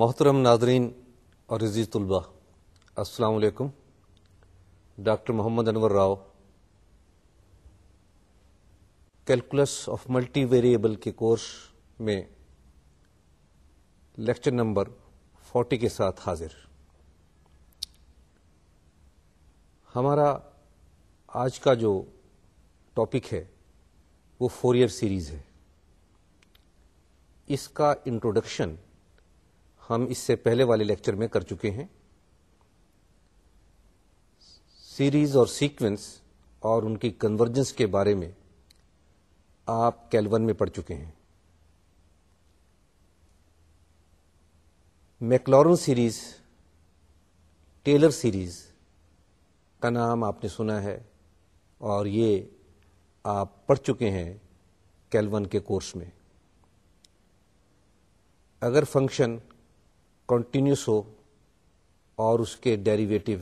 محترم ناظرین اور عزیز طلباء السلام علیکم doctor Muhammad Anwar Rao calculus of multi variable کے کورس میں لیکچر نمبر فورٹی کے ساتھ حاضر ہمارا آج کا جو ٹاپک ہے وہ فور ایئر سیریز ہے اس کا انٹروڈکشن ہم اس سے پہلے والے لیکچر میں کر چکے ہیں سیریز اور سیکوینس اور ان کی کنورجنس کے بارے میں آپ کیلون میں پڑھ چکے ہیں میکلورن سیریز ٹیلر سیریز کا نام آپ نے سنا ہے اور یہ آپ پڑھ چکے ہیں کیلون کے کورس میں اگر فنکشن کنٹینیوس ہو اور اس کے ڈیریویٹو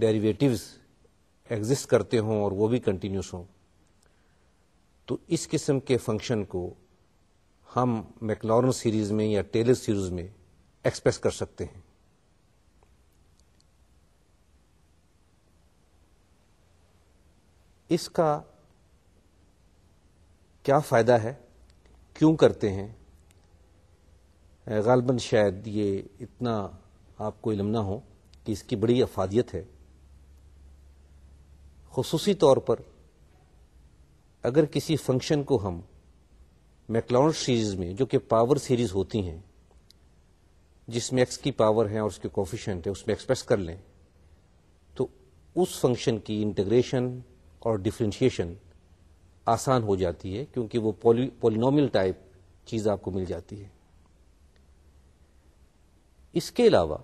ڈیریویٹوز ایگزٹ کرتے ہوں اور وہ بھی کنٹینیوس ہوں تو اس قسم کے فنکشن کو ہم میکلورن سیریز میں یا ٹیلر سیریز میں ایکسپریس کر سکتے ہیں اس کا کیا فائدہ ہے کیوں کرتے ہیں غالباً شاید یہ اتنا آپ کو علم نہ ہو کہ اس کی بڑی افادیت ہے خصوصی طور پر اگر کسی فنکشن کو ہم میکلاؤنڈ سیریز میں جو کہ پاور سیریز ہوتی ہیں جس میں ایکس کی پاور ہیں اور اس کے کوفیشینٹ ہیں اس میں ایکسپریس کر لیں تو اس فنکشن کی انٹیگریشن اور ڈفرینشیشن آسان ہو جاتی ہے کیونکہ وہ پولینومل ٹائپ چیز آپ کو مل جاتی ہے اس کے علاوہ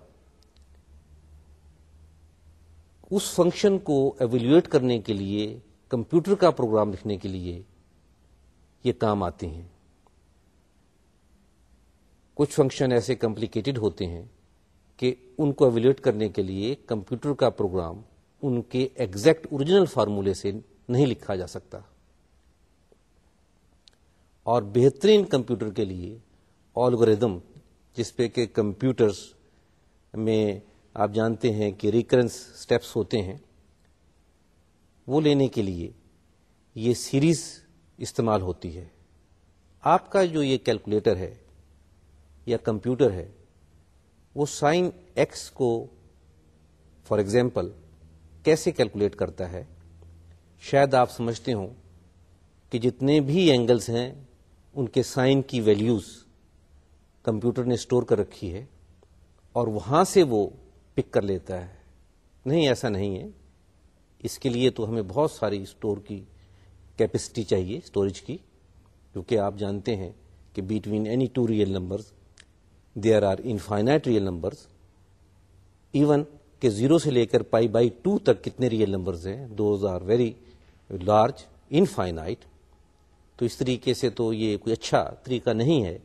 اس فنکشن کو ایویلویٹ کرنے کے لیے کمپیوٹر کا پروگرام لکھنے کے لیے یہ کام آتے ہیں کچھ فنکشن ایسے کمپلیکیٹڈ ہوتے ہیں کہ ان کو اویلیوٹ کرنے کے لیے کمپیوٹر کا پروگرام ان کے ایگزیکٹ اوریجنل فارمولے سے نہیں لکھا جا سکتا اور بہترین کمپیوٹر کے لیے آلگوریدم جس پہ کہ کمپیوٹرز میں آپ جانتے ہیں کہ ریکرنس سٹیپس ہوتے ہیں وہ لینے کے لیے یہ سیریز استعمال ہوتی ہے آپ کا جو یہ کیلکولیٹر ہے یا کمپیوٹر ہے وہ سائن ایکس کو فار ایگزامپل کیسے کیلکولیٹ کرتا ہے شاید آپ سمجھتے ہوں کہ جتنے بھی اینگلس ہیں ان کے سائن کی ویلیوز کمپیوٹر نے اسٹور کر رکھی ہے اور وہاں سے وہ پک کر لیتا ہے نہیں ایسا نہیں ہے اس کے لیے تو ہمیں بہت ساری اسٹور کی کیپیسٹی چاہیے اسٹوریج کی کیونکہ آپ جانتے ہیں کہ between any two real numbers there are infinite real numbers even کہ زیرو سے لے کر پائی بائی ٹو تک کتنے ریئل نمبرز ہیں those are very large infinite تو اس طریقے سے تو یہ کوئی اچھا طریقہ نہیں ہے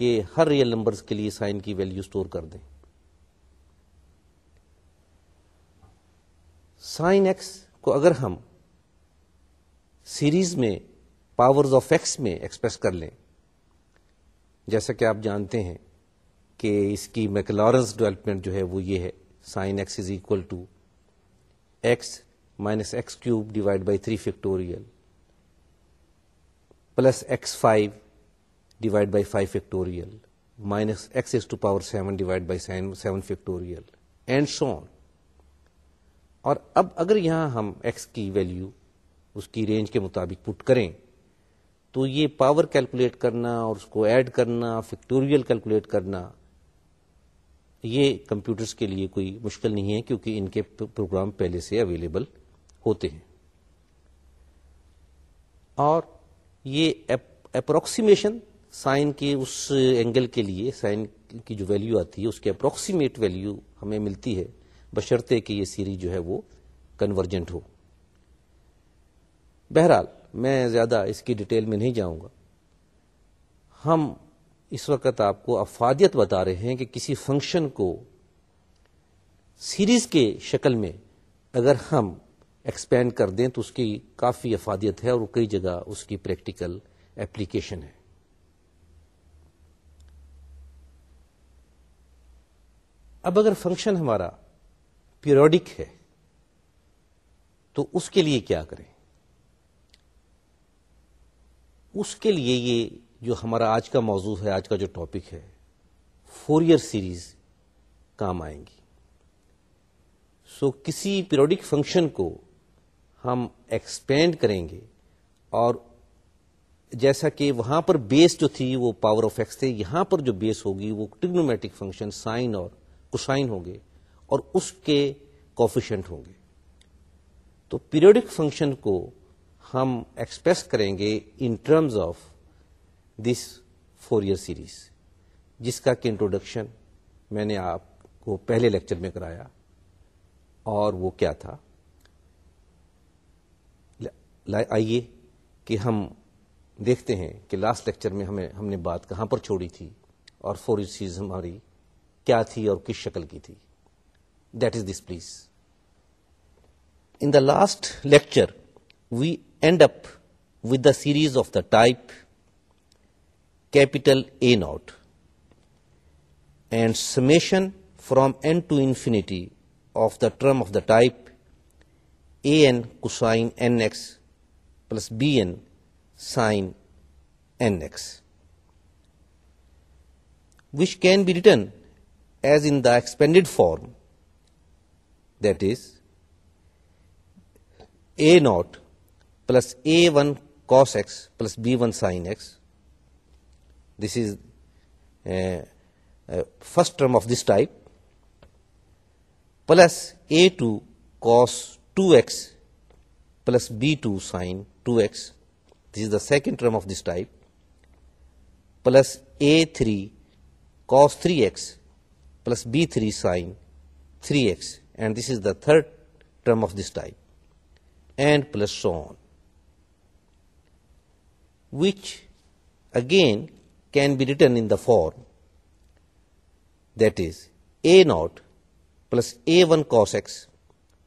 کہ ہر ریئل نمبر کے لیے سائن کی ویلو اسٹور کر دیں سائن ایکس کو اگر ہم سیریز میں پاور آف ایکس میں ایکسپریس کر لیں جیسا کہ آپ جانتے ہیں کہ اس کی میکلارنس ڈیولپمنٹ جو ہے وہ یہ ہے sine x is equal to x minus x cube divide by three factorial plus x five divide by five factorial minus x is to power seven divide by seven factorial and so on اور اب اگر یہاں ہم x کی value اس کی range کے مطابق پٹ کریں تو یہ پاور کیلکولیٹ کرنا اور اس کو ایڈ کرنا فیکٹوریل کیلکولیٹ کرنا یہ کمپیوٹرز کے لیے کوئی مشکل نہیں ہے کیونکہ ان کے پروگرام پہلے سے اویلیبل ہوتے ہیں اور یہ اپروکسیمیشن سائن کے اس اینگل کے لیے سائن کی جو ویلیو آتی ہے اس کے اپروکسیمیٹ ویلیو ہمیں ملتی ہے بشرطے کہ یہ سیریز جو ہے وہ کنورجنٹ ہو بہرحال میں زیادہ اس کی ڈیٹیل میں نہیں جاؤں گا ہم اس وقت آپ کو افادیت بتا رہے ہیں کہ کسی فنکشن کو سیریز کے شکل میں اگر ہم ایکسپینڈ کر دیں تو اس کی کافی افادیت ہے اور کئی جگہ اس کی پریکٹیکل اپلیکیشن ہے اب اگر فنکشن ہمارا پیریوڈک ہے تو اس کے لیے کیا کریں اس کے لیے یہ جو ہمارا آج کا موضوع ہے آج کا جو ٹاپک ہے فور ایئر سیریز کام آئیں گی سو کسی پیریوڈک فنکشن کو ہم ایکسپینڈ کریں گے اور جیسا کہ وہاں پر بیس جو تھی وہ پاور آف ایکس تھے یہاں پر جو بیس ہوگی وہ ٹگنومیٹک فنکشن سائن اور کوسائن ہوں گے اور اس کے کوفیشنٹ ہوں گے تو پیریڈک فنکشن کو ہم ایکسپریس کریں گے in terms of this Fourier series جس کا کہ انٹروڈکشن میں نے آپ کو پہلے لیکچر میں کرایا اور وہ کیا تھا آئیے کہ ہم دیکھتے ہیں کہ لاسٹ لیکچر میں ہمیں ہم نے بات کہاں پر چھوڑی تھی اور فور ایئر سیریز ہماری کیا تھی اور کس شکل کی تھی that is this please in the last lecture we end up with the series of the type capital A naught and summation from n to infinity of the term of the type A n cos n x plus B n sine n x which can be written as in the expanded form, that is a0 plus a1 cos x plus b1 sin x. This is uh, uh, first term of this type, plus a2 cos 2x plus b2 sin 2x. This is the second term of this type, plus a3 cos 3x plus b3 sine 3x, and this is the third term of this type, and plus so on, which again can be written in the form that is a0 plus a1 cos x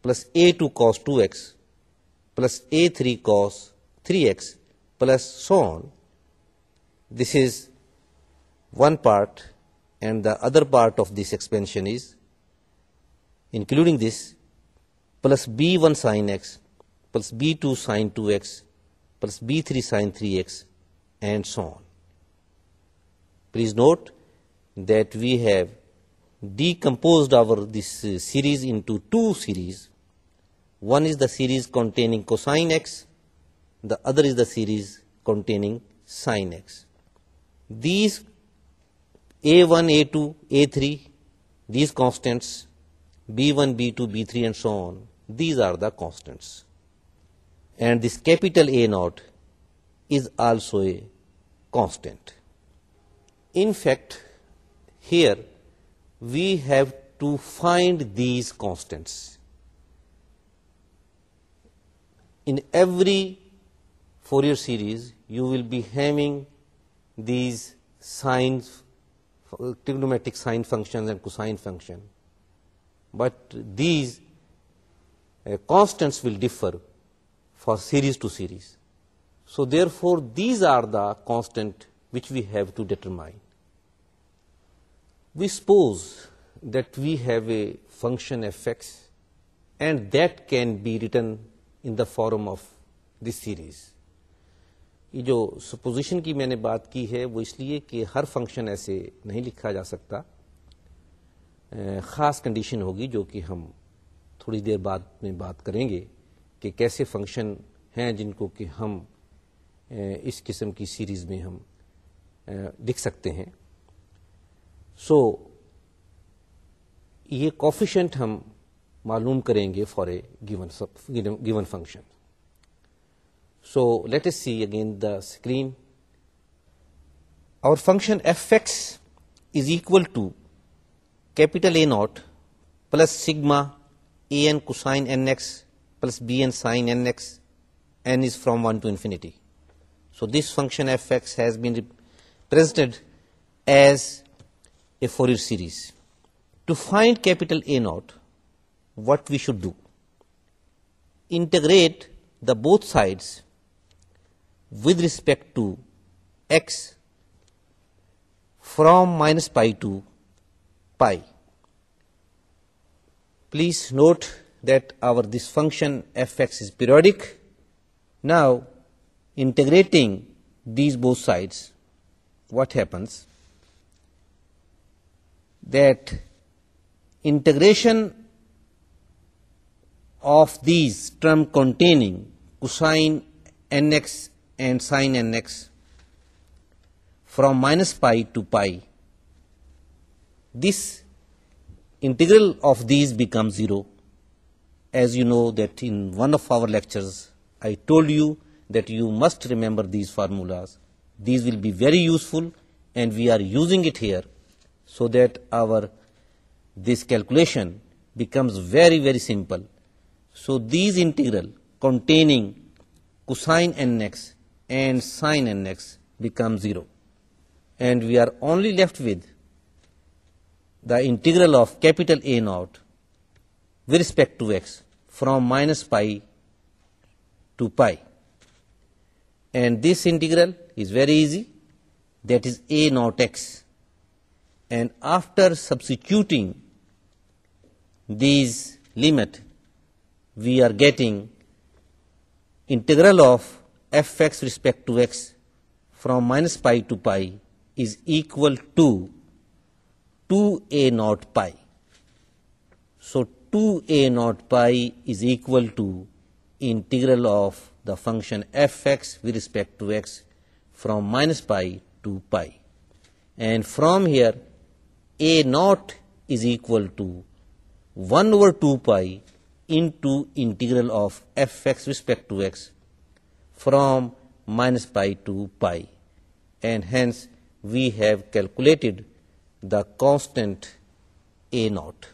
plus a2 cos 2x plus a3 cos 3x plus so on. This is one part and the other part of this expansion is, including this, plus b1 sine x, plus b2 sine 2x, plus b3 sine 3x, and so on. Please note that we have decomposed our this uh, series into two series. One is the series containing cosine x, the other is the series containing sine x. These a1, A2, A3, these constants, B1, B2, B3 and so on, these are the constants. And this capital A0 is also a constant. In fact, here we have to find these constants. In every Fourier series, you will be having these signs trigonometric sine functions and cosine function, but these uh, constants will differ for series to series. So therefore, these are the constant which we have to determine. We suppose that we have a function fx and that can be written in the form of this series. یہ جو supposition کی میں نے بات کی ہے وہ اس لیے کہ ہر فنکشن ایسے نہیں لکھا جا سکتا خاص کنڈیشن ہوگی جو کہ ہم تھوڑی دیر بعد میں بات کریں گے کہ کیسے فنکشن ہیں جن کو کہ ہم اس قسم کی سیریز میں ہم لکھ سکتے ہیں سو یہ کوفیشنٹ ہم معلوم کریں گے for a given function So let us see again the screen. Our function fx is equal to capital A naught plus sigma a n cosine nx plus b n sine nx. N is from 1 to infinity. So this function fx has been represented as a Fourier series. To find capital A naught, what we should do? Integrate the both sides with respect to x from minus pi to pi. Please note that this function fx is periodic. Now, integrating these both sides, what happens? That integration of these term containing cosine nx and sine nx from minus pi to pi. This integral of these becomes 0. As you know that in one of our lectures, I told you that you must remember these formulas. These will be very useful, and we are using it here so that this calculation becomes very, very simple. So, these integral containing cosine nx and sin nx become 0. And we are only left with the integral of capital A naught with respect to x from minus pi to pi. And this integral is very easy, that is A naught x. And after substituting these limit, we are getting integral of fx respect to x from minus pi to pi is equal to 2a0 pi. So 2a0 pi is equal to integral of the function fx with respect to x from minus pi to pi. And from here a0 is equal to 1 over 2 pi into integral of fx respect to x from minus pi to pi, and hence we have calculated the constant A naught.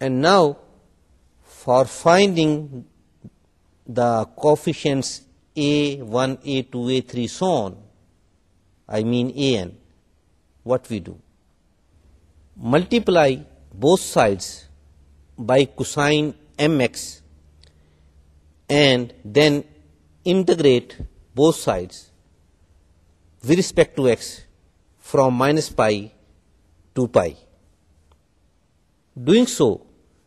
And now for finding the coefficients A1, A2, A3, so on, I mean An, what we do? Multiply both sides by cosine mx and then integrate both sides with respect to x from minus pi to pi. Doing so,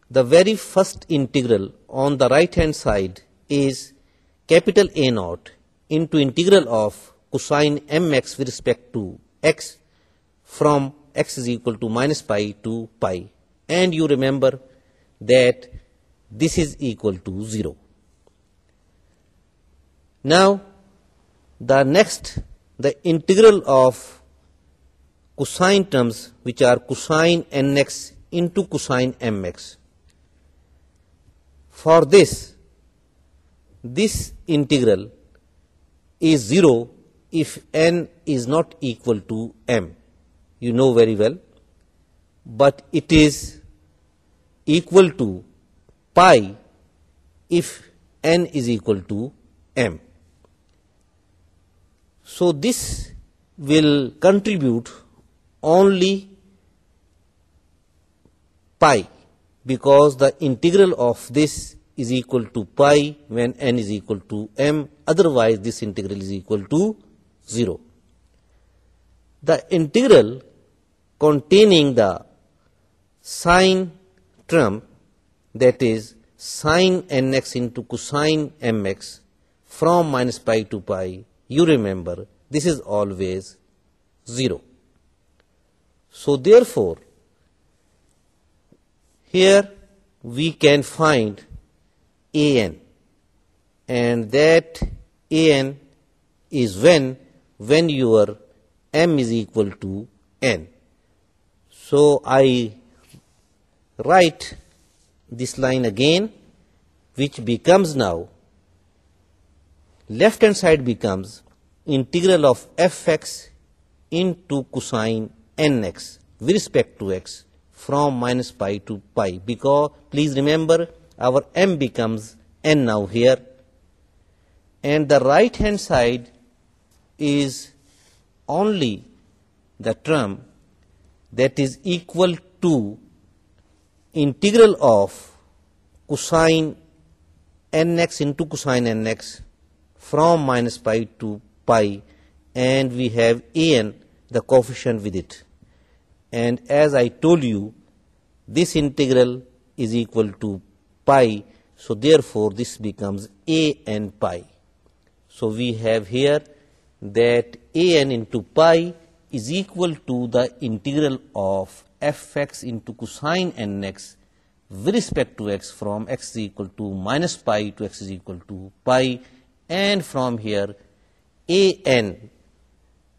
the very first integral on the right hand side is capital A naught into integral of cosine mx with respect to x from x is equal to minus pi to pi, and you remember that this is equal to 0. Now, the integral of cosine terms, which are cosine nx into cosine mx. For this integral is 0 if n is not equal to m. You know very well, but it is equal to pi if n is equal to m. So this will contribute only pi, because the integral of this is equal to pi when n is equal to m, otherwise this integral is equal to 0. The integral containing the sine term, that is sine nx into cosine mx from minus pi to pi, you remember, this is always 0. So therefore, here we can find An, and that An is when your m is equal to n. So I write this line again, which becomes now Left hand side becomes integral of fx into cosine nx with respect to x from minus pi to pi, because please remember our m becomes n now here, and the right hand side is only the term that is equal to integral of cosine nx into cosine nx from minus pi to pi, and we have an, the coefficient with it. And as I told you, this integral is equal to pi, so therefore this becomes a n pi. So we have here that a n into pi is equal to the integral of fx into cosine nx with respect to x from x is equal to minus pi to x is equal to pi, and from here, an,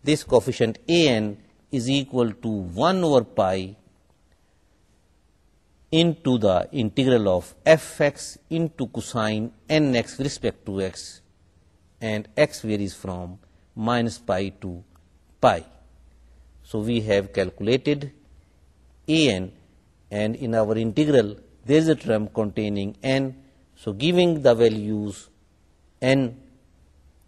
this coefficient an is equal to 1 over pi into the integral of fx into cosine nx with respect to x, and x varies from minus pi to pi. So we have calculated an, and in our integral there is a term containing n, so giving the values n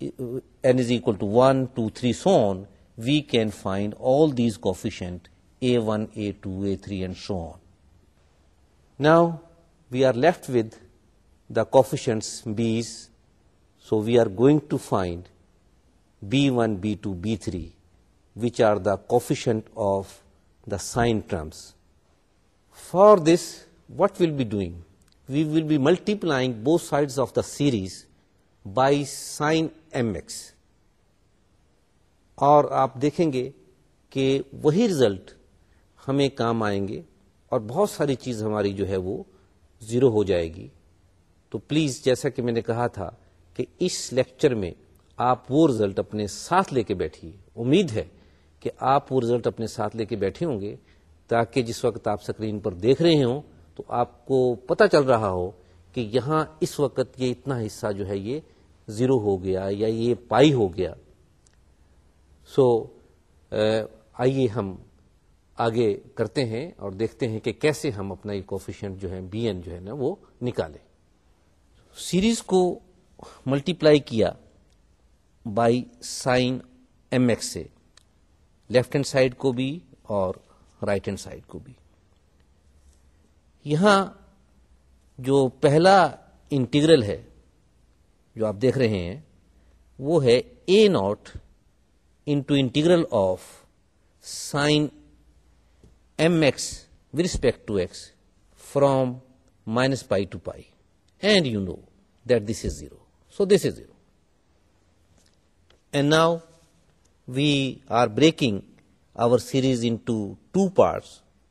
is equal to 1, 2, 3, so on, we can find all these coefficients a1, a2, a3, and so on. Now, we are left with the coefficients b's, so we are going to find b1, b2, b3, which are the coefficient of the sine terms. For this, what we will be doing? We will be multiplying both sides of the series by sine m x اور آپ دیکھیں گے کہ وہی result ہمیں کام آئیں گے اور بہت ساری چیز ہماری جو ہے وہ زیرو ہو جائے گی تو پلیز جیسا کہ میں نے کہا تھا کہ اس لیکچر میں آپ وہ رزلٹ اپنے ساتھ لے کے بیٹھیے امید ہے کہ آپ وہ رزلٹ اپنے ساتھ لے کے بیٹھے ہوں گے تاکہ جس وقت آپ اسکرین پر دیکھ رہے ہوں تو آپ کو پتہ چل رہا ہو کہ یہاں اس وقت یہ اتنا حصہ جو ہے یہ زیرو ہو گیا یا یہ پائی ہو گیا سو آئیے ہم آگے کرتے ہیں اور دیکھتے ہیں کہ کیسے ہم اپنا یہ کوفیشنٹ جو ہے بی این جو ہے نا وہ نکالے سیریز کو ملٹیپلائی کیا بائی سائن ایم ایکس سے لیفٹ ہینڈ سائڈ کو بھی اور رائٹ ہینڈ سائڈ کو بھی یہاں جو پہلا انٹیگرل ہے جو آپ دیکھ رہے ہیں وہ ہے A naught into integral of sine m x with respect to x from minus pi to pi and you know that this is zero so this is zero and now we are breaking our series into two parts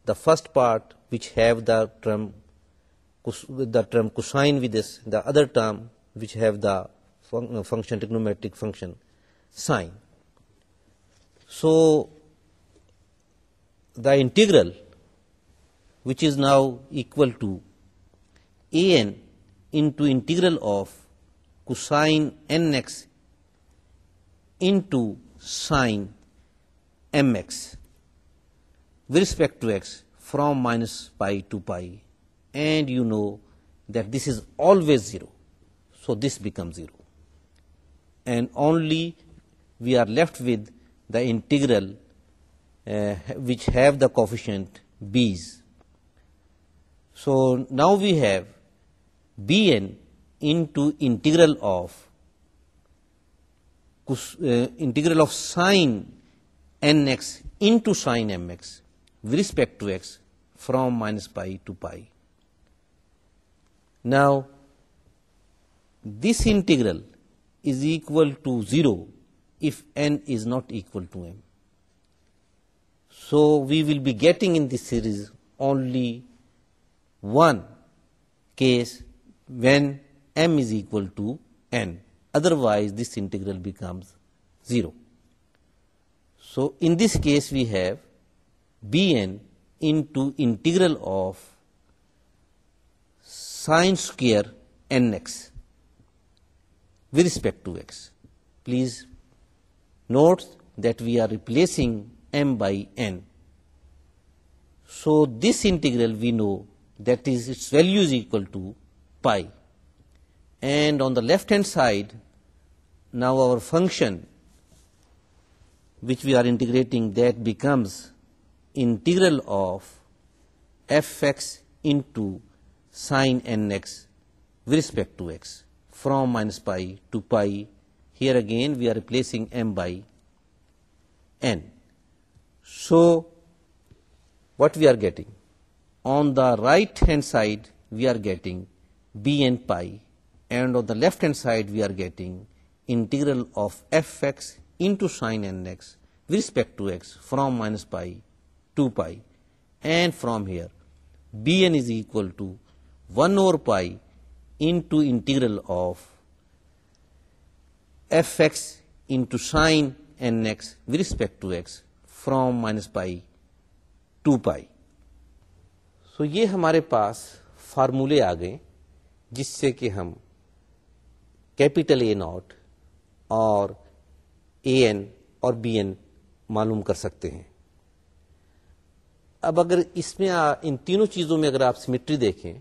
the first part which have the term the term cosine with this the other term which have the uh, function, trigonometric function sine. So the integral, which is now equal to a n into integral of cosine nx into sine mx with respect to x from minus pi to pi, and you know that this is always 0. So this becomes 0. And only we are left with the integral uh, which have the coefficient b's. So now we have bn into uh, integral of sine nx into sine mx with respect to x from minus pi to pi. Now this integral is equal to 0 if n is not equal to m. So we will be getting in this series only one case when m is equal to n. Otherwise this integral becomes 0. So in this case we have Bn into integral of sine square nx with respect to x. Please note that we are replacing m by n. So this integral we know that is its value is equal to pi. And on the left hand side, now our function which we are integrating, that becomes integral of fx into sin nx with respect to x from minus pi to pi. Here again we are replacing m by n. So what we are getting? On the right hand side we are getting bn pi, and on the left hand side we are getting integral of fx into sin nx with respect to x from minus pi to pi. And from here bn is equal to 1 over pi into integral of f x into sine n x with respect to x from minus pi to pi so یہ ہمارے پاس فارمولے آ گئے جس سے کہ ہم capital اے naught اور اے N اور بی این معلوم کر سکتے ہیں اب اگر اس میں ان تینوں چیزوں میں اگر آپ سیمیٹری دیکھیں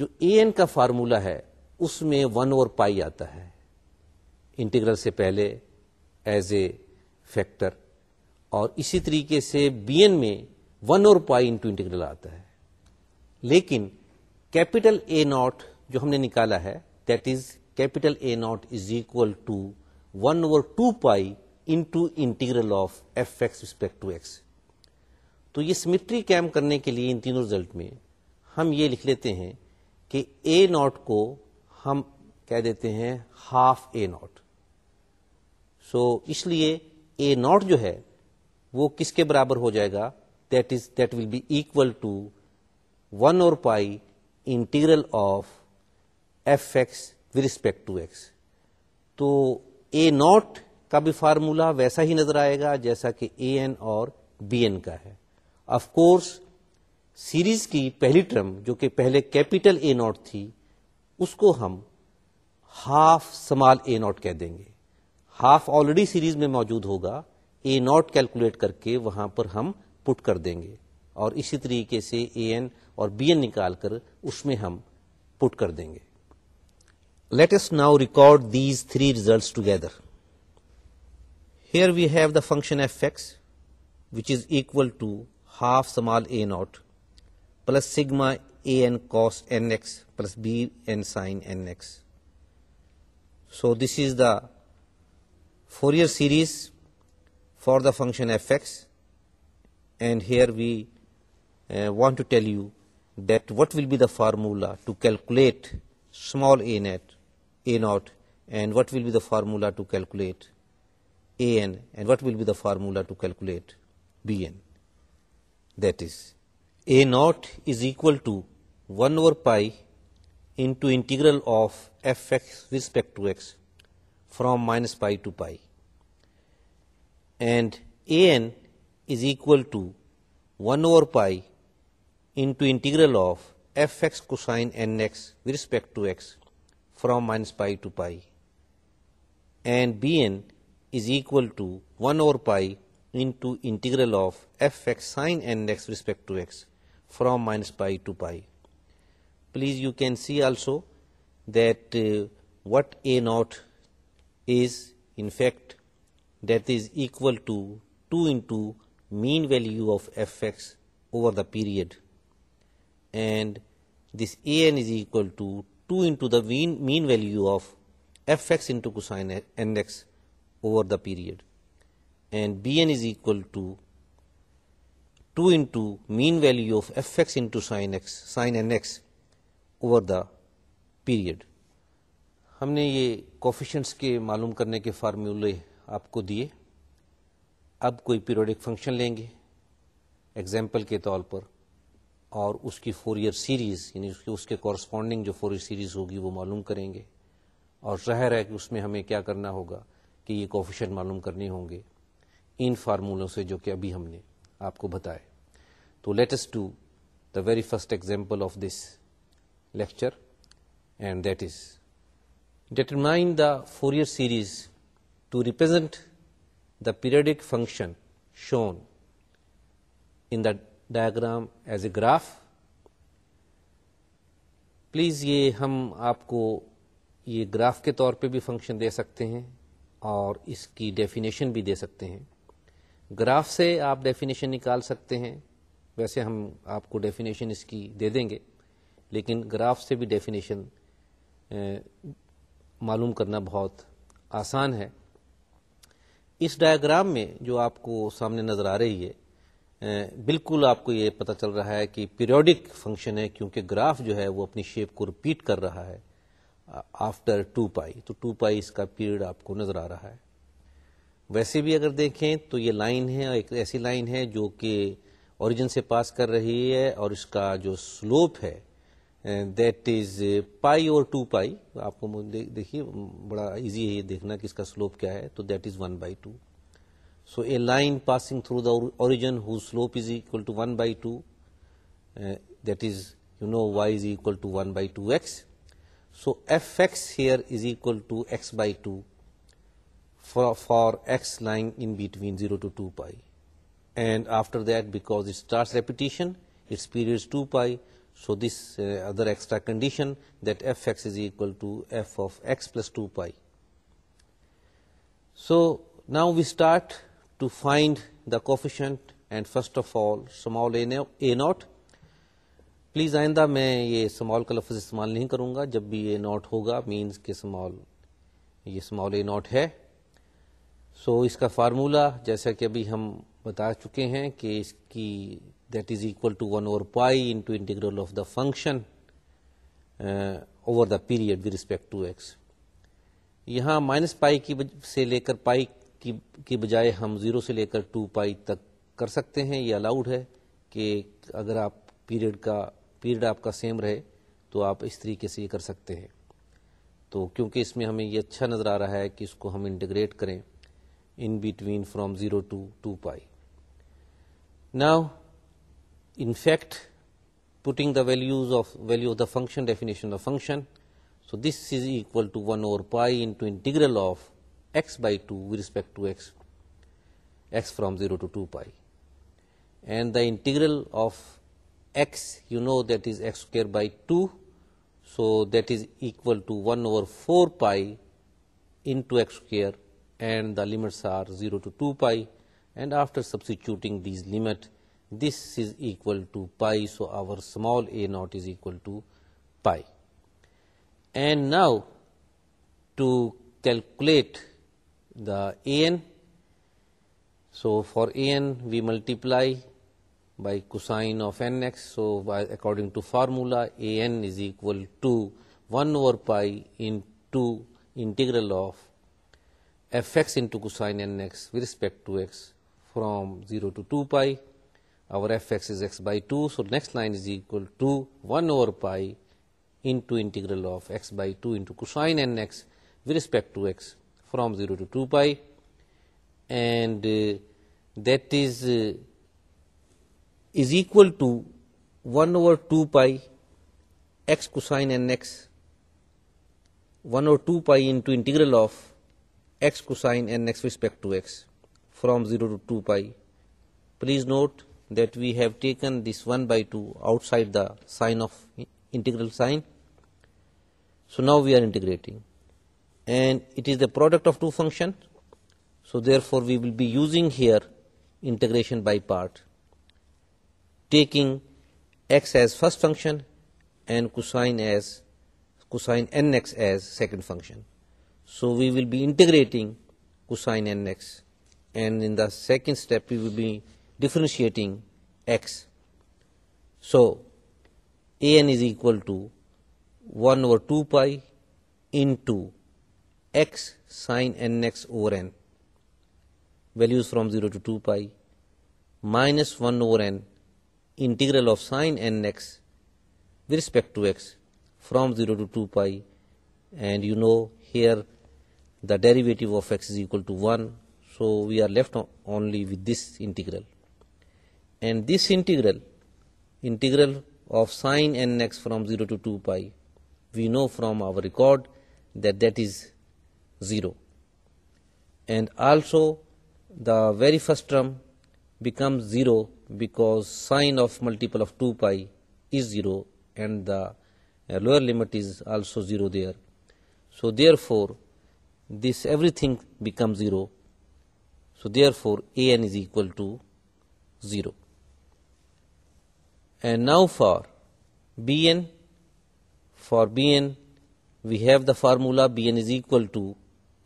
جو اے کا فارمولا ہے اس میں ون اور پائی آتا ہے انٹیگرل سے پہلے ایز اے فیکٹر اور اسی طریقے سے بی این میں one over pi into integral آتا ہے لیکن کیپیٹل اے ناٹ جو ہم نے نکالا ہے that is capital A naught is equal to one over two pi into integral of f x x respect to تو یہ سمٹری کیم کرنے کے لیے ان تینوں رزلٹ میں ہم یہ لکھ لیتے ہیں کہ اے ناٹ کو ہم کہہ دیتے ہیں ہاف اے ناٹ سو اس لیے اے ناٹ جو ہے وہ کس کے برابر ہو جائے گا that is that will be equal to one over pi integral of f x with respect to x تو اے ناٹ کا بھی فارمولا ویسا ہی نظر آئے گا جیسا کہ اے این اور بی این کا ہے آف کورس سیریز کی پہلی ٹرم جو کہ پہلے کیپیٹل اے ناٹ تھی اس کو ہم ہاف سمال اے ناٹ کہہ دیں گے ہاف آلریڈی سیریز میں موجود ہوگا اے ناٹ کیلکولیٹ کر کے وہاں پر ہم پٹ کر دیں گے اور اسی طریقے سے اے این اور بی این نکال کر اس میں ہم پٹ کر دیں گے let's now record these three results together here we have the function f x which is equal to half small a naught plus sigma a n cos nx plus b n sin nx. So this is the Fourier series for the function fx, and here we uh, want to tell you that what will be the formula to calculate small a naught, and what will be the formula to calculate a n, and what will be the formula to calculate b n. That is a naught is equal to 1 over pi into integral of fx with respect to x from minus pi to pi, and an is equal to 1 over pi into integral of fx cosine nx with respect to x from minus pi to pi, and bn is equal to 1 over pi into integral of fx sine nx with respect to x from minus pi to pi. Please, you can see also that uh, what a naught is, in fact, that is equal to 2 into mean value of fx over the period, and this an is equal to 2 into the mean value of fx into cosine nx over the period, and bn is equal to two into mean mean of of into sin x sine x sine n x over the period ہم نے یہ coefficients کے معلوم کرنے کے فارمولے آپ کو دیے اب کوئی پیریڈک فنکشن لیں گے ایگزامپل کے طور پر اور اس کی فور ایئر سیریز یعنی اس کے اس کے کورسپونڈنگ جو فور ایئر سیریز ہوگی وہ معلوم کریں گے اور ظاہر ہے کہ اس میں ہمیں کیا کرنا ہوگا کہ یہ کوفیشن معلوم کرنے ہوں گے ان فارمولوں سے جو کہ ابھی ہم نے آپ کو بتائے تو let's to the very first example of this lecture and that is determine the Fourier series to represent the periodic function shown in the diagram as a graph please یہ ہم آپ کو یہ گراف کے طور پہ بھی فنکشن دے سکتے ہیں اور اس کی ڈیفینیشن بھی دے سکتے ہیں گراف سے آپ ڈیفینیشن نکال سکتے ہیں ویسے ہم آپ کو ڈیفینیشن اس کی دے دیں گے لیکن گراف سے بھی ڈیفینیشن معلوم کرنا بہت آسان ہے اس ڈائیگرام میں جو آپ کو سامنے نظر آ رہی ہے بالکل آپ کو یہ پتہ چل رہا ہے کہ پیریوڈک فنکشن ہے کیونکہ گراف جو ہے وہ اپنی شیپ کو رپیٹ کر رہا ہے آفٹر ٹو پائی تو ٹو پائی اس کا پیریڈ آپ کو نظر آ رہا ہے ویسے بھی اگر دیکھیں تو یہ لائن ہے ایک ایسی لائن ہے جو کہ اوریجن سے پاس کر رہی ہے اور اس کا جو سلوپ ہے دیٹ از پائی اور ٹو پائی آپ کو دیکھیے بڑا ایزی ہے یہ دیکھنا کہ اس کا سلوپ کیا ہے تو that is one by two so a line passing through the origin who slope is equal to one by two that is you know y is equal to one by two x so f x here is equal to x by two for x line zero to two pi and after that plus it's period two pi so this other extra the the coefficient and of of small a naught please آئندہ میں یہ small کا لفظ استعمال نہیں کروں گا جب بھی یہ ناٹ ہوگا مینس کے سمال یہ سمال اے ناٹ ہے سو so, اس کا فارمولہ جیسا کہ ابھی ہم بتا چکے ہیں کہ اس کی that is equal to one over pi into integral of the function over the period with respect to x یہاں مائنس پائی کی سے لے کر پائی کی بجائے ہم زیرو سے لے کر ٹو پائی تک کر سکتے ہیں یہ الاؤڈ ہے کہ اگر آپ پیریڈ کا پیریڈ آپ کا سیم رہے تو آپ اس طریقے سے یہ کر سکتے ہیں تو کیونکہ اس میں ہمیں یہ اچھا نظر آ رہا ہے کہ اس کو ہم انٹیگریٹ کریں in between from 0 to 2 pi. Now, in fact, putting the value of the function, definition of function, so this is equal to 1 over pi into integral of x by 2 with respect to x from 0 to 2 pi. And the integral of x, you know, that is x square by 2, so that is equal to 1 over 4 pi into x square and the limits are 0 to 2 pi, and after substituting these limit, this is equal to pi. So, our small a naught is equal to pi. And now, to calculate the a n, so for a n we multiply by cosine of n x. So, according to formula, a n is equal to 1 over pi into integral of f n x with respect to x from zero to two pi اور two one over pi integral sine respect to x from zero to two pi and that is equal to one over two pi x n x one over two pi into integral of x cosine and x respect to x from 0 to 2 pi. Please note that we have taken this 1 by 2 outside the sign of integral sign. So now we are integrating, and it is the product of two functions. So therefore we will be using here integration by part, taking x as first function and cosine nx as second function. So we will be integrating cosine and x, and in the second step we will be differentiating x. So an is equal to 1 over 2 pi into x sine nx over n, values from 0 to 2 pi, minus 1 over n integral of sine nx with respect to x from 0 to 2 pi, and you know here the derivative of x is equal to 1, so we are left only with this integral. And this integral of sine nx from 0 to 2 pi, we know from our record that is 0. And also the very first term becomes 0 because sine of multiple of 2 pi is 0 and the uh, lower limit is also 0 there. So therefore, this everything becomes 0. So therefore, an is equal to 0. And now for bn, we have the formula bn is equal to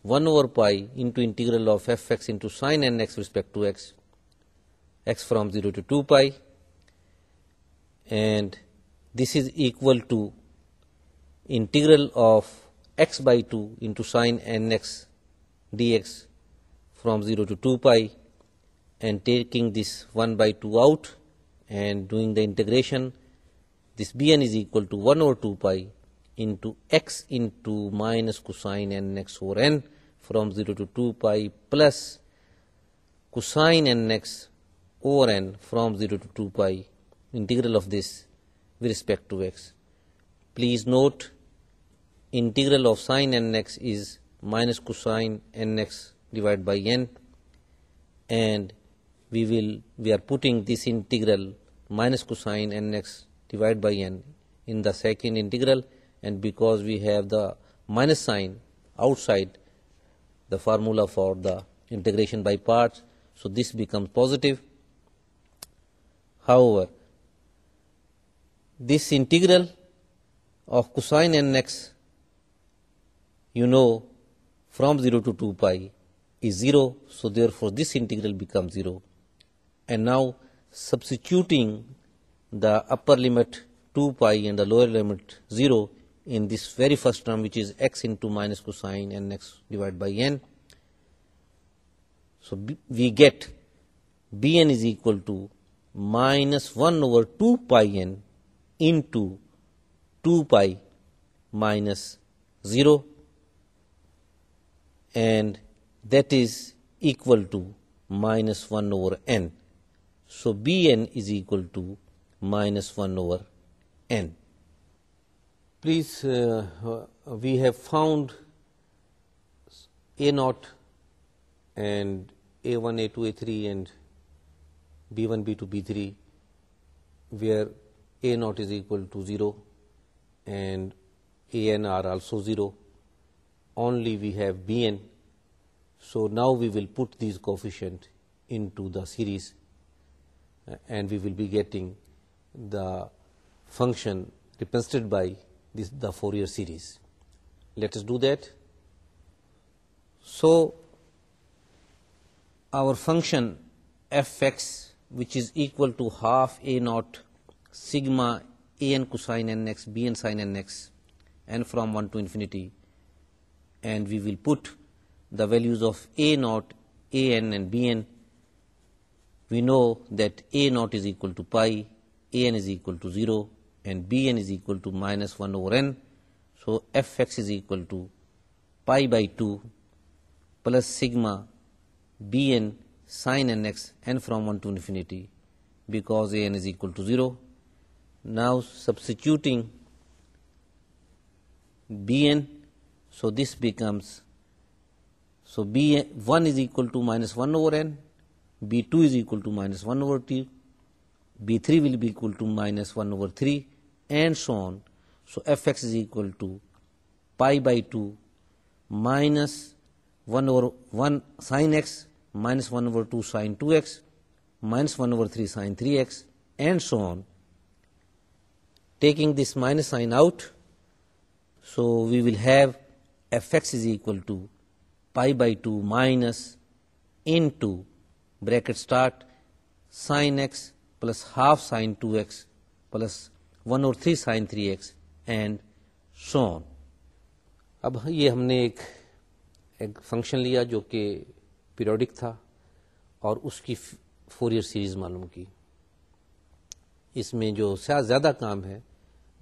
1 over pi into integral of fx into sin nx respect to x from 0 to 2 pi, and this is equal to integral of x by 2 into sine nx dx from 0 to 2 pi and taking this 1 by 2 out and doing the integration, this bn is equal to 1 over 2 pi into x into minus cosine nx over n from 0 to 2 pi plus cosine nx over n from 0 to 2 pi integral of this with respect to x. Please note Integral of sine nx is minus cosine nx divided by n, and we are putting this integral minus cosine nx divided by n in the second integral, and because we have the minus sign outside the formula for the integration by parts, so this becomes positive. However, this integral of cosine nx you know from 0 to 2 pi is 0, so therefore this integral becomes 0. And now substituting the upper limit 2 pi and the lower limit 0 in this very first term, which is x into minus cosine and x divided by n. So we get bn is equal to minus 1 over 2 pi n into 2 pi minus 0 and that is equal to minus 1 over n. So Bn is equal to minus 1 over n. Please, uh, uh, we have found A0 and A1, A2, A3 and B1, B2, B3, where A0 is equal to 0 and An are also 0 only we have Bn. So now we will put these coefficient into the series uh, and we will be getting the function represented by the Fourier series. Let us do that. So our function fx, which is equal to half a naught sigma a n cosine nx b n sine nx, and from 1 to infinity and we will put the values of A0, An and Bn. We know that A0 is equal to pi, An is equal to 0 and Bn is equal to minus 1 over n. So Fx is equal to pi by 2 plus sigma Bn sin nx and from 1 to infinity because An is equal to 0. Now substituting Bn so this becomes, so b1 is equal to minus 1 over n, b2 is equal to minus 1 over 2, b3 will be equal to minus 1 over 3, and so on. So fx is equal to pi by 2 minus 1 over 1 sin x, minus 1 over 2 sin 2x, minus 1 over 3 sin 3x, and so on. Taking this minus sign out, so we will have f x is equal to pi by two minus into bracket start sine x plus half sine two x plus one over three sine three x and so on اب یہ ہم نے ایک function لیا جو کہ periodic تھا اور اس کی فور ایئر سیریز معلوم کی اس میں جو سیاح زیادہ کام ہے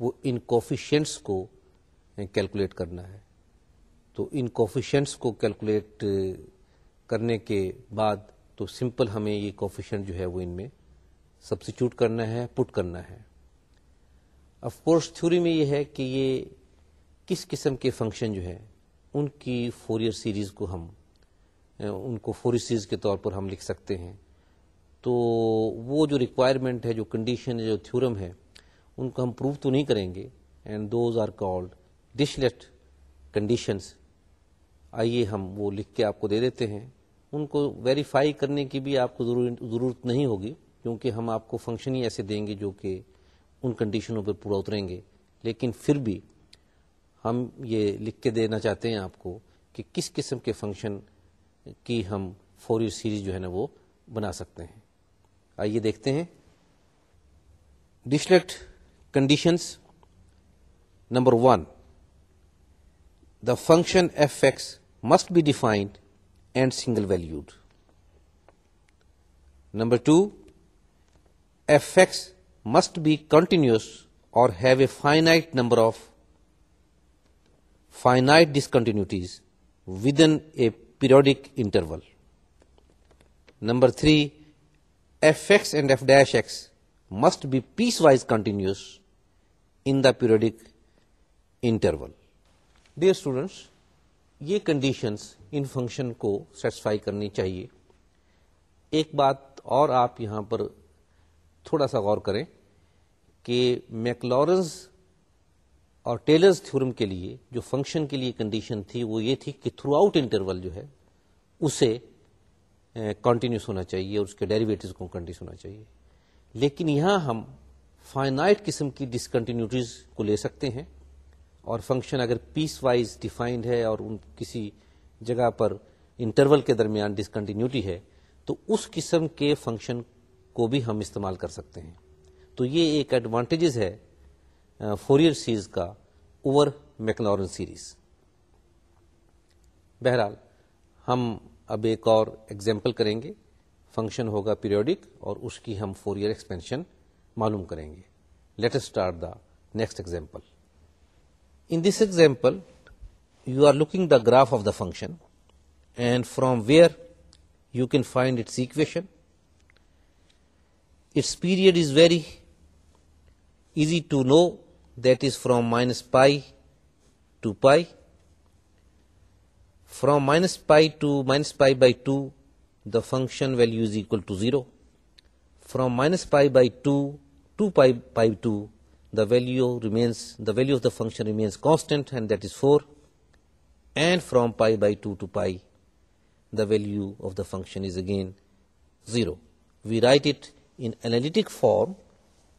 وہ ان کوفیشینٹس کو کیلکولیٹ کرنا ہے تو ان کوفیشنٹس کو کیلکولیٹ کرنے کے بعد تو سمپل ہمیں یہ کوفیشنٹ جو ہے وہ ان میں سبسٹیوٹ کرنا ہے پٹ کرنا ہے کورس تھیوری میں یہ ہے کہ یہ کس قسم کے فنکشن جو ہے ان کی فوریئر سیریز کو ہم ان کو سیریز کے طور پر ہم لکھ سکتے ہیں تو وہ جو ریکوائرمنٹ ہے جو کنڈیشن جو تھیورم ہے ان کو ہم پروو تو نہیں کریں گے and those are called Dirichlet conditions آئیے ہم وہ لکھ کے آپ کو دے دیتے ہیں ان کو ویریفائی کرنے کی بھی آپ کو ضرورت نہیں ہوگی کیونکہ ہم آپ کو فنکشن ہی ایسے دیں گے جو کہ ان کنڈیشنوں پہ پورا اتریں گے لیکن پھر بھی ہم یہ لکھ کے دینا چاہتے ہیں آپ کو کہ کس قسم کے فنکشن کی ہم فوری سیریز جو ہے نا وہ بنا سکتے ہیں آئیے دیکھتے ہیں Dirichlet conditions number one the function f x must be defined and single valued. Number 2, fx must be continuous or have a finite number of finite discontinuities within a periodic interval. Number 3, fx and f dash x must be piecewise continuous in the periodic interval. Dear students, یہ conditions ان function کو satisfy کرنی چاہیے ایک بات اور آپ یہاں پر تھوڑا سا غور کریں کہ میکلورنز اور ٹیلرز تھورم کے لیے جو فنکشن کے لیے کنڈیشن تھی وہ یہ تھی کہ تھرو آؤٹ انٹرول جو ہے اسے کنٹینیوس ہونا چاہیے اور اس کے ڈیریویٹوز کو کنٹینیوس ہونا چاہیے لیکن یہاں ہم فائنائٹ قسم کی ڈسکنٹینیوٹیز کو لے سکتے ہیں اور فنکشن اگر پیس وائز ڈیفائنڈ ہے اور ان کسی جگہ پر انٹرول کے درمیان ڈسکنٹینیوٹی ہے تو اس قسم کے فنکشن کو بھی ہم استعمال کر سکتے ہیں تو یہ ایک ایڈوانٹیجز ہے فور ایئر سیریز کا اوور میکنورن سیریز بہرحال ہم اب ایک اور ایگزامپل کریں گے فنکشن ہوگا پیریوڈک اور اس کی ہم فور ایئر ایکسپینشن معلوم کریں گے let's are the next example In this example, you are looking the graph of the function and from where you can find its equation. Its period is very easy to know, that is from minus pi to pi. From minus pi to minus pi by 2, the function value is equal to 0. From minus pi by 2 to pi by 2, the value of the function remains constant, and that is 4, and from pi by 2 to pi the value of the function is again 0. We write it in analytic form,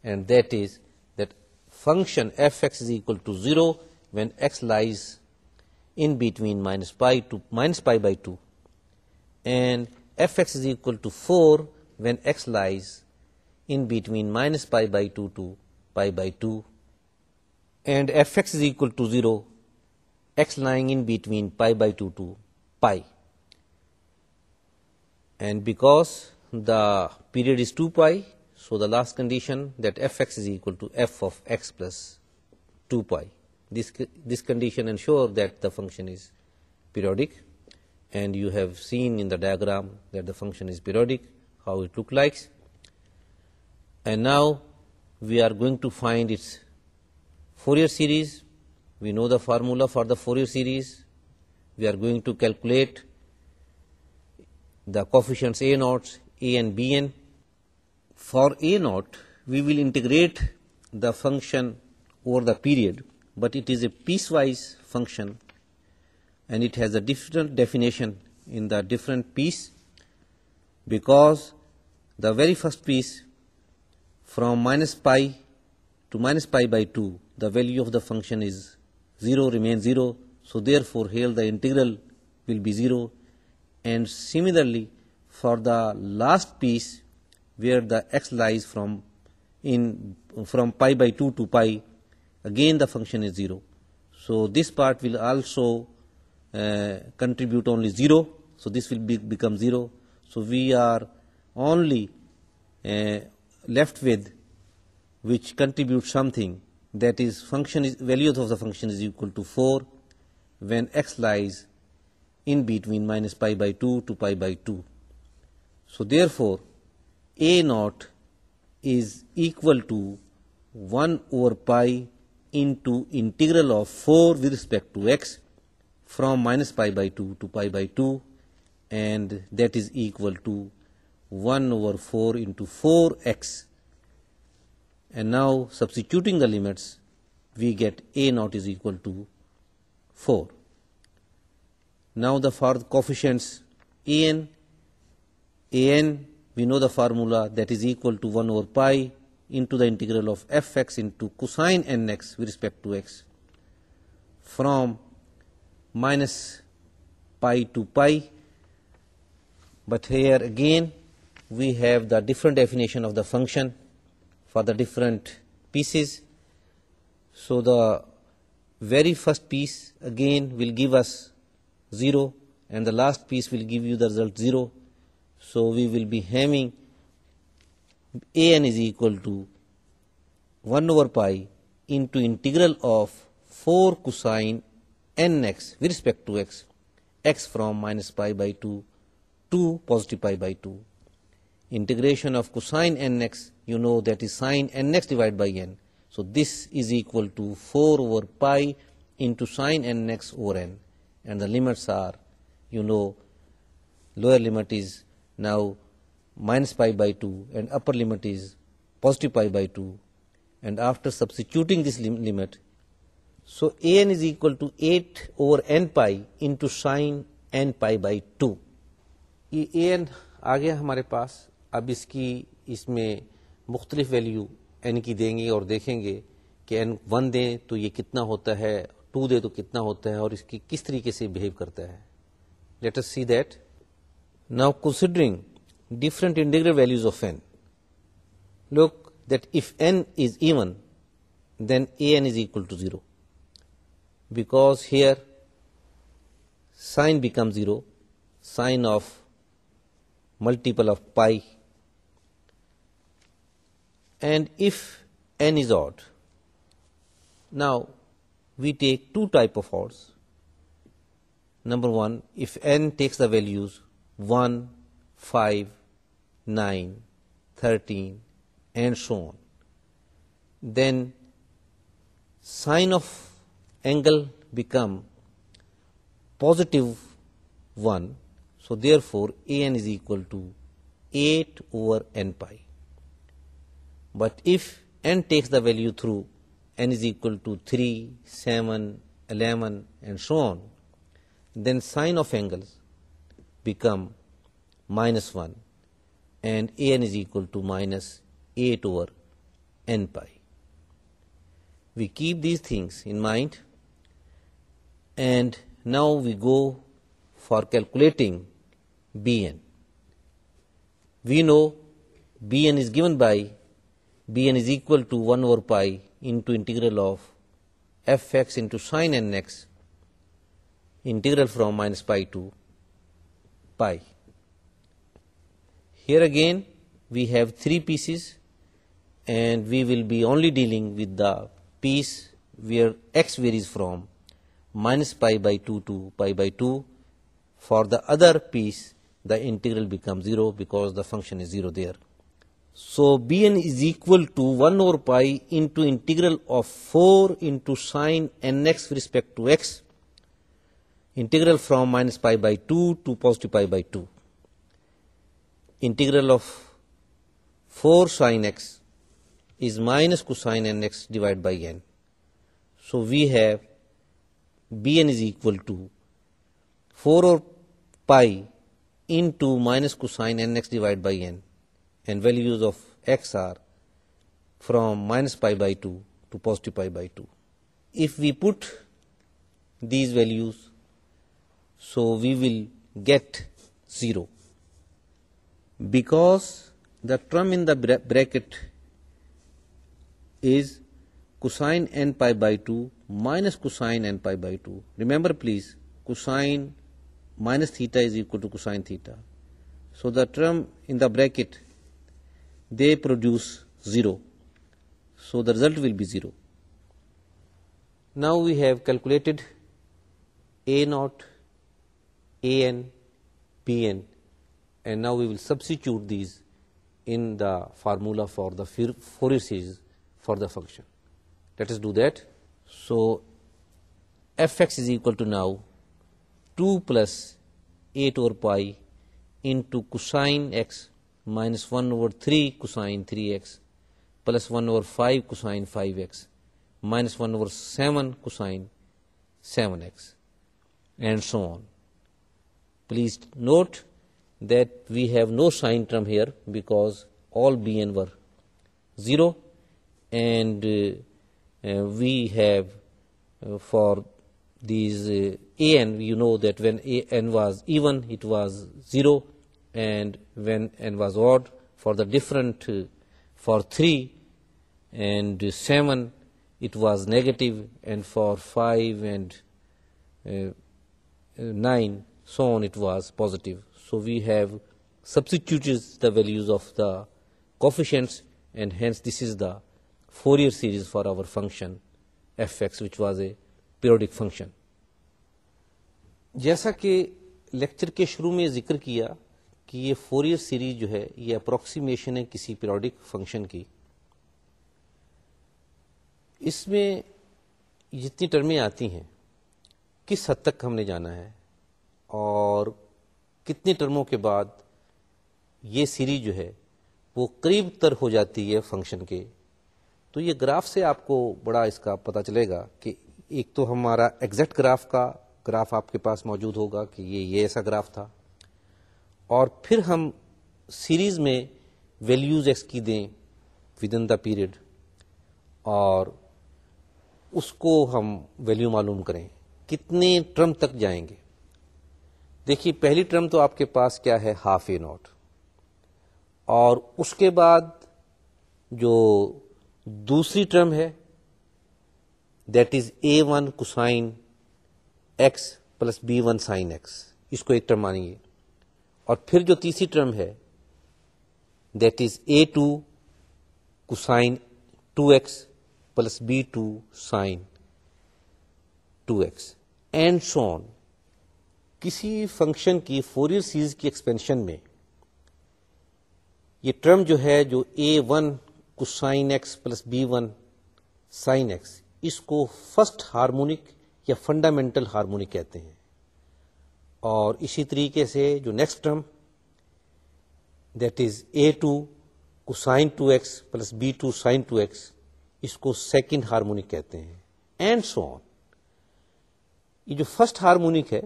and that is that function fx is equal to 0 when x lies in between minus pi by 2, and fx is equal to 4 when x lies in between minus pi by 2 to pi by 2, and fx is equal to 0, x lying in between pi by 2 to pi. And because the period is 2 pi, so the last condition that fx is equal to f of x plus 2 pi. This condition ensures that the function is periodic, and you have seen in the diagram that the function is periodic, how it looks like. And now we are going to find its Fourier series. We know the formula for the Fourier series. We are going to calculate the coefficients a0, a and bn. For a0, we will integrate the function over the period, but it is a piecewise function and it has a different definition in the different piece, because the very first piece from minus pi to minus pi by 2, the value of the function is 0, remains 0. So therefore, here the integral will be 0. And similarly, for the last piece where the x lies from pi by 2 to pi, again the function is 0. So this part will also uh, contribute only 0. So this will become 0. So we are only uh, left with which contributes something, that is value of the function is equal to 4 when x lies in between -π/2 to π/2. So therefore a0 is equal to 1 over pi into integral of 4 with respect to x from -π/2 to π/2, and that is equal to 1 over 4 into 4x. And now substituting the limits, we get a naught is equal to 4. Now for the coefficients an, we know the formula, that is equal to 1 over pi into the integral of fx into cosine nx with respect to x from minus pi to pi. But here again we have the different definition of the function for the different pieces. So the very first piece again will give us 0 and the last piece will give you the result 0. So we will be having an is equal to 1 over pi into integral of 4 cosine nx with respect to x, x from minus pi by 2 to positive pi by 2. Integration of sines you know that is sines this is equal to four over pi into sines پائیو by two and upper positive پائیو by two and after substitute so a eight over n pi انائن pi by two یہ a آ گیا ہمارے پاس اب اس کی اس میں مختلف value N کی دیں گے اور دیکھیں گے کہ این ون دیں تو یہ کتنا ہوتا ہے ٹو دیں تو کتنا ہوتا ہے اور اس کی کس طریقے سے بہیو کرتا ہے as see that now considering different integer values of n look that f n is even then a n is equal to zero because here sine become zero sine of multiple of pi and if n is odd. Now we take two type of odds. Number one, if n takes the values 1, 5, 9, 13 and so on, then sine of angle become positive 1. So therefore, an is equal to 8/n pi. But if n takes the value through, n is equal to 3, 7, 11 and so on, then sine of angles become minus 1 and an is equal to minus 8 over n pi. We keep these things in mind, and now we go for calculating Bn. We know Bn is given by bn is equal to 1 over pi into integral of fx into sin nx, integral from minus pi to pi. Here again we have three pieces, and we will be only dealing with the piece where x varies from minus pi by 2 to pi by 2. For the other piece, the integral becomes 0 because the function is 0 there. So Bn is equal to 1 over pi into integral of 4 into sine nx with respect to x, integral from minus pi by 2 to positive pi by 2, integral of 4 sine x is minus cosine nx divided by n. So we have Bn is equal to 4 over pi into minus cosine nx divided by n and values of x are from minus pi by 2 to positive pi by 2. If we put these values, so we will get 0, because the term in the bracket is cosine n pi by 2 minus cosine n pi by 2. Remember please, cosine minus theta is equal to cosine theta. So the term in the bracket they produce 0. So the result will be 0. Now we have calculated A0, An, Pn, and now we will substitute these in the formula for the Fourier series for the function. Let us do that. So fx is equal to now 2 plus a to the power pi into cosine x minus 1 over 3 cosine 3x plus 1 over 5 cosine 5x minus 1 over 7 cosine 7x, and so on. Please note that we have no sign term here because all bn were 0, and uh, uh, we have uh, for these an, you know that when an was even, it was 0, and when n was odd for the different for three and seven it was negative and for five and nine so it was positive so we have substitutes the values of the coefficients and hence this is the Fourier series for our function f because a periodic function جیسا کہ lecture کے شروع میں ذکر کیا کہ یہ Fourier series جو ہے یہ اپروکسیمیشن ہے کسی پیریوڈک فنکشن کی اس میں جتنی ٹرمیں آتی ہیں کس حد تک ہم نے جانا ہے اور کتنے ٹرموں کے بعد یہ سیریز جو ہے وہ قریب تر ہو جاتی ہے فنکشن کے تو یہ گراف سے آپ کو بڑا اس کا پتہ چلے گا کہ ایک تو ہمارا ایگزیکٹ گراف کا گراف آپ کے پاس موجود ہوگا کہ یہ یہ ایسا گراف تھا اور پھر ہم سیریز میں ویلیوز ایکس کی دیں ود ان دا پیریڈ اور اس کو ہم ویلیو معلوم کریں کتنے ٹرم تک جائیں گے دیکھیے پہلی ٹرم تو آپ کے پاس کیا ہے ہاف اے ناٹ اور اس کے بعد جو دوسری ٹرم ہے that is a one cosine x plus b one sine x اس کو ایک ٹرم مانیے اور پھر جو تیسری ٹرم ہے that is a two cosine two x plus b two sine two x and so on کسی فنکشن کی فوریئر سیریز کی ایکسپینشن میں یہ ٹرم جو ہے جو A one cosine x plus B one sine x اس کو فرسٹ ہارمونک یا فنڈامنٹل ہارمونک کہتے ہیں اور اسی طریقے سے جو next term that is a two cosine two x plus b two sine two x اس کو سیکنڈ ہارمونک کہتے ہیں اینڈ سو آن یہ جو فرسٹ ہارمونک ہے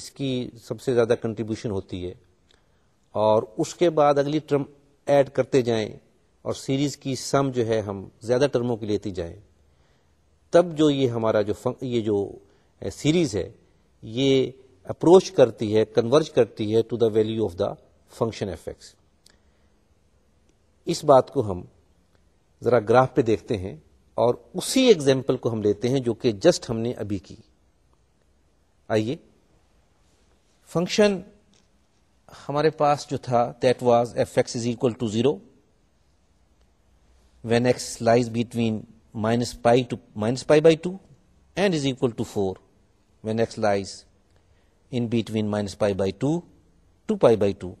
اس کی سب سے زیادہ کنٹریبیوشن ہوتی ہے اور اس کے بعد اگلی ٹرم ایڈ کرتے جائیں اور سیریز کی سم جو ہے ہم زیادہ ٹرموں کی لیتی جائیں تب جو یہ ہمارا جو یہ جو سیریز ہے یہ اپروچ کرتی ہے کنورج کرتی ہے to the value of the function f x اس بات کو ہم ذرا گراف پہ دیکھتے ہیں اور اسی ایگزامپل کو ہم لیتے ہیں جو کہ جسٹ ہم نے ابھی کی آئیے فنکشن ہمارے پاس جو تھا that was f x is equal to zero when x lies between minus pi to minus pi by two and is equal to four when x lies in between minus pi by two to pi by two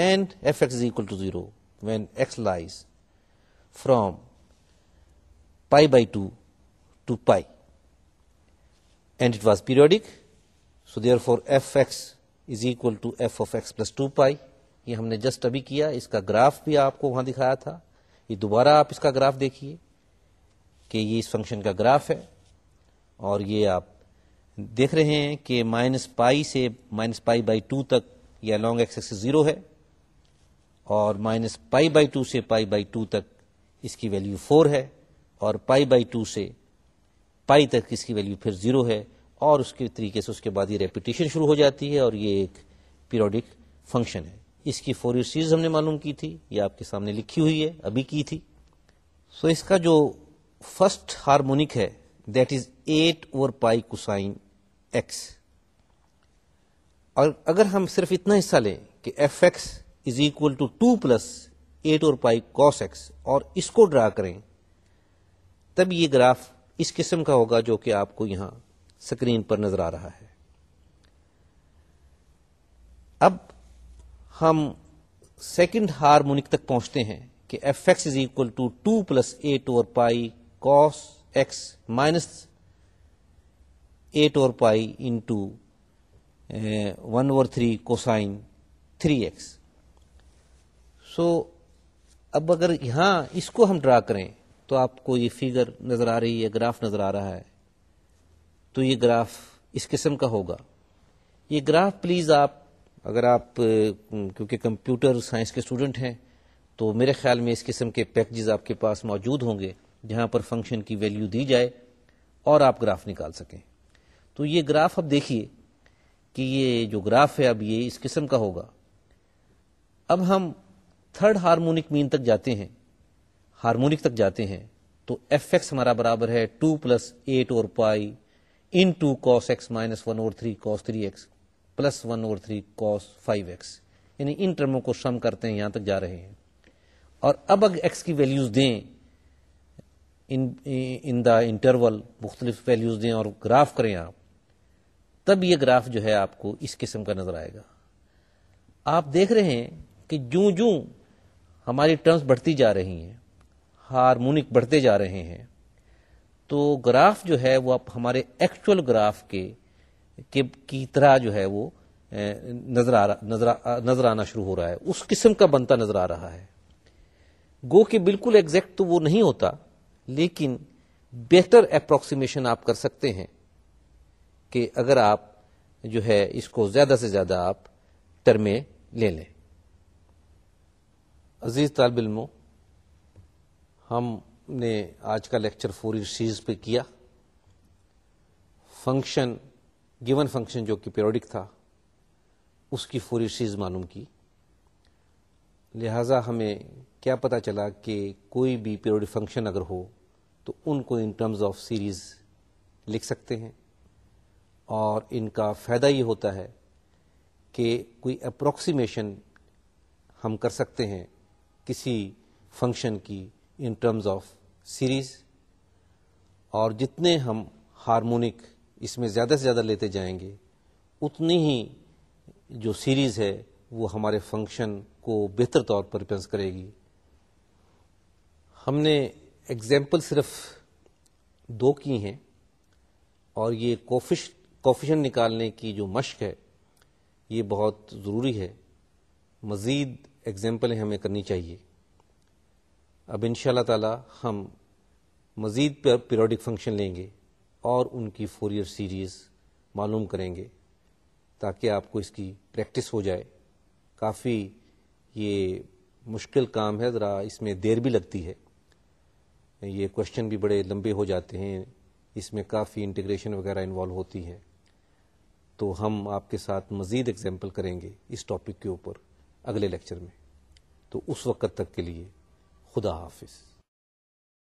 and f x is to to zero x lies from pi by two to two and and was periodic so therefore f equal is f to f of 2 plus two pi یہ ہم نے just ابھی کیا اس کا graph بھی آپ کو وہاں دکھایا تھا یہ دوبارہ آپ اس کا گراف دیکھیے کہ یہ اس فنکشن کا گراف ہے اور یہ آپ دیکھ رہے ہیں کہ مائنس پائی سے مائنس پائی بائی ٹو تک یا لانگ ایکس ایکس زیرو ہے اور مائنس پائی بائی ٹو سے پائی بائی ٹو تک اس کی ویلیو فور ہے اور پائی بائی ٹو سے پائی تک اس کی ویلیو پھر زیرو ہے اور اس کے طریقے سے اس کے بعد یہ ریپیٹیشن شروع ہو جاتی ہے اور یہ ایک پیریوڈک فنکشن ہے اس کی فور سیریز ہم نے معلوم کی تھی یہ آپ کے سامنے لکھی ہوئی ہے ابھی کی تھی سو so اس کا جو فرسٹ ہارمونک ہے that is eight over pi cosine اور اگر ہم صرف اتنا حصہ لیں کہ f x is equal to two plus eight over pi cos x اور اس کو ڈرا کریں تب یہ گراف اس قسم کا ہوگا جو کہ آپ کو یہاں اسکرین پر نظر آ رہا ہے اب ہم سیکنڈ ہارمونک تک پہنچتے ہیں کہ f x is equal to two plus eight over pi x minus eight over pi into one over three cosine three x so اب اگر یہاں اس کو ہم ڈرا کریں تو آپ کو یہ فگر نظر آ رہی ہے گراف نظر آ رہا ہے تو یہ گراف اس قسم کا ہوگا یہ گراف پلیز آپ اگر آپ کیونکہ کمپیوٹر سائنس کے اسٹوڈنٹ ہیں تو میرے خیال میں اس قسم کے پیکجز آپ کے پاس موجود ہوں گے جہاں پر فنکشن کی ویلیو دی جائے اور آپ گراف نکال سکیں تو یہ گراف اب دیکھیے کہ یہ جو گراف ہے اب یہ اس قسم کا ہوگا اب ہم تھرڈ ہارمونک مین تک جاتے ہیں ہارمونک تک جاتے ہیں تو ایف ایکس ہمارا برابر ہے two plus eight over pi into cos x minus one over three cos three x plus one over three cos five x یعنی ان ٹرموں کو شم کرتے ہیں یہاں تک جا رہے ہیں اور اب اگر ایکس کی ویلیوز دیں ان دا انٹرول مختلف ویلیوز دیں اور گراف کریں آپ تب یہ گراف جو ہے آپ کو اس قسم کا نظر آئے گا آپ دیکھ رہے ہیں کہ جوں جوں ہماری ٹرمس بڑھتی جا رہی ہیں ہارمونک بڑھتے جا رہے ہیں تو گراف جو ہے وہ آپ ہمارے ایکچوئل گراف کے کی طرح جو ہے وہ نظر آ نظر آنا شروع ہو رہا ہے اس قسم کا بنتا نظر آ رہا ہے گو کہ بالکل ایکزیکٹ تو وہ نہیں ہوتا لیکن بہتر اپروکسیمیشن آپ کر سکتے ہیں کہ اگر آپ جو ہے اس کو زیادہ سے زیادہ آپ ٹرمیں لے لیں عزیز طالب علموں ہم نے آج کا لیکچر سیریز پہ کیا فنکشن گیون فنکشن جو کہ پیروڈک تھا اس کی فوری سیریز معلوم کی لہذا ہمیں کیا پتہ چلا کہ کوئی بھی پیروڈک فنکشن اگر ہو تو ان کو ان ٹرمز آف سیریز لکھ سکتے ہیں اور ان کا فائدہ یہ ہوتا ہے کہ کوئی اپروکسیمیشن ہم کر سکتے ہیں کسی فنکشن کی ان ٹرمز آف سیریز اور جتنے ہم ہارمونک اس میں زیادہ سے زیادہ لیتے جائیں گے اتنی ہی جو سیریز ہے وہ ہمارے فنکشن کو بہتر طور پر ریپرنس کرے گی ہم نے ایگزامپل صرف دو کی ہیں اور یہ کوفش کوفیشن نکالنے کی جو مشق ہے یہ بہت ضروری ہے مزید اگزامپلیں ہمیں کرنی چاہیے اب ان شاء اللہ تعالی ہم مزید پیریوڈک فنکشن لیں گے اور ان کی فور ایئر سیریز معلوم کریں گے تاکہ آپ کو اس کی پریکٹس ہو جائے کافی یہ مشکل کام ہے ذرا اس میں دیر بھی لگتی ہے یہ کوشچن بھی بڑے لمبے ہو جاتے ہیں اس میں کافی انٹیگریشن وغیرہ انوالو ہوتی ہیں تو ہم آپ کے ساتھ مزید اگزامپل کریں گے اس ٹاپک کے اوپر اگلے لیکچر میں تو اس وقت تک کے لیے خدا حافظ